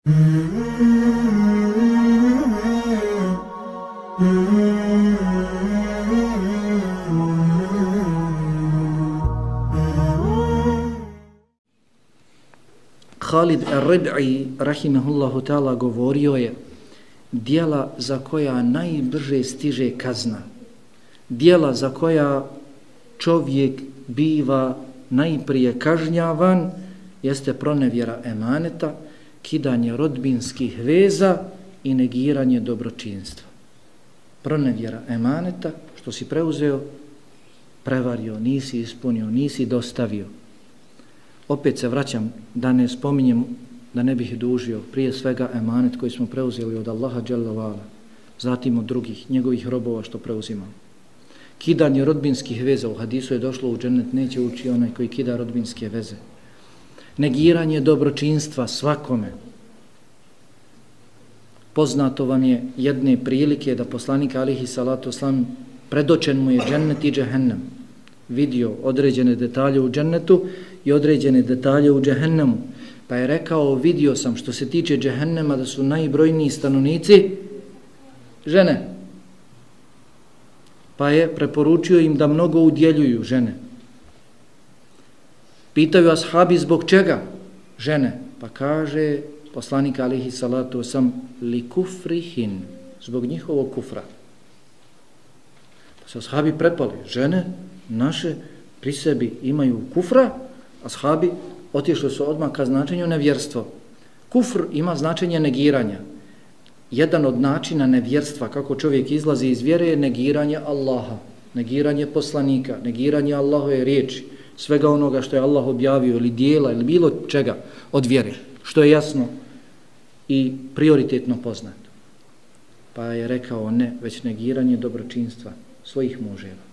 Khalid al-Rib'i rahimahullahu ta'ala govorio je dijela za koja najbrže stiže kazna, dijela za koja čovjek biva najprije kažnjavan, jeste pronevjera emaneta, kidanje rodbinskih veza i negiranje dobročinstva. Pronevjera emaneta, što si preuzeo, prevario, nisi ispunio, nisi dostavio. Opet se vraćam da ne spominjem, da ne bih dužio, prije svega emanet koji smo preuzeli od Allaha Đalavala, zatim od drugih, njegovih robova što preuzimamo. Kidanje rodbinskih veza u hadisu je došlo u džennet, neće ući onaj koji kida rodbinske veze negiranje dobročinstva svakome. Poznato vam je jedne prilike da poslanik alihi salatu oslam predočen mu je džennet i džehennem. Vidio određene detalje u džennetu i određene detalje u džehennemu. Pa je rekao, vidio sam što se tiče džehennema da su najbrojniji stanovnici žene. Pa je preporučio im da mnogo udjeljuju žene. Pitaju ashabi zbog čega žene? Pa kaže poslanik alihi salatu sam li kufrihin, zbog njihovog kufra. Pa se ashabi prepali, žene naše pri sebi imaju kufra, ashabi otišli su odmah ka značenju nevjerstvo. Kufr ima značenje negiranja. Jedan od načina nevjerstva kako čovjek izlazi iz vjere je negiranje Allaha, negiranje poslanika, negiranje Allahove riječi svega onoga što je Allah objavio ili dijela ili bilo čega od vjere, što je jasno i prioritetno poznato. Pa je rekao ne, već negiranje dobročinstva svojih muževa.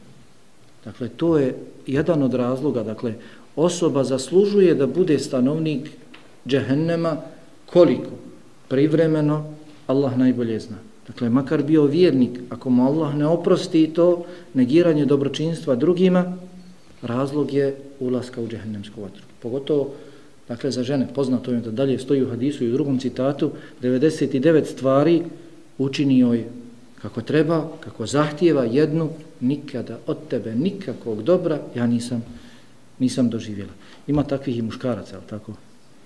Dakle, to je jedan od razloga, dakle, osoba zaslužuje da bude stanovnik džehennema koliko? Privremeno, Allah najbolje zna. Dakle, makar bio vjernik, ako mu Allah ne oprosti to, negiranje dobročinstva drugima, razlog je ulaska u džehennemsku vatru. Pogotovo, dakle, za žene, poznato je da dalje stoji u hadisu i u drugom citatu, 99 stvari učini joj kako treba, kako zahtijeva jednu, nikada od tebe nikakvog dobra ja nisam nisam doživjela. Ima takvih i muškaraca, ali tako?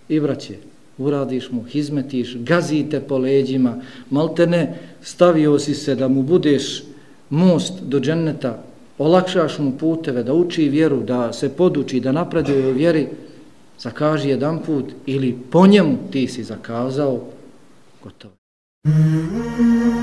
I braće, uradiš mu, hizmetiš, gazite po leđima, malte ne, stavio si se da mu budeš most do dženneta, olakšaš mu puteve, da uči vjeru, da se poduči, da napreduje u vjeri, zakaži jedan put ili po njemu ti si zakazao, gotovo. Mm-hmm.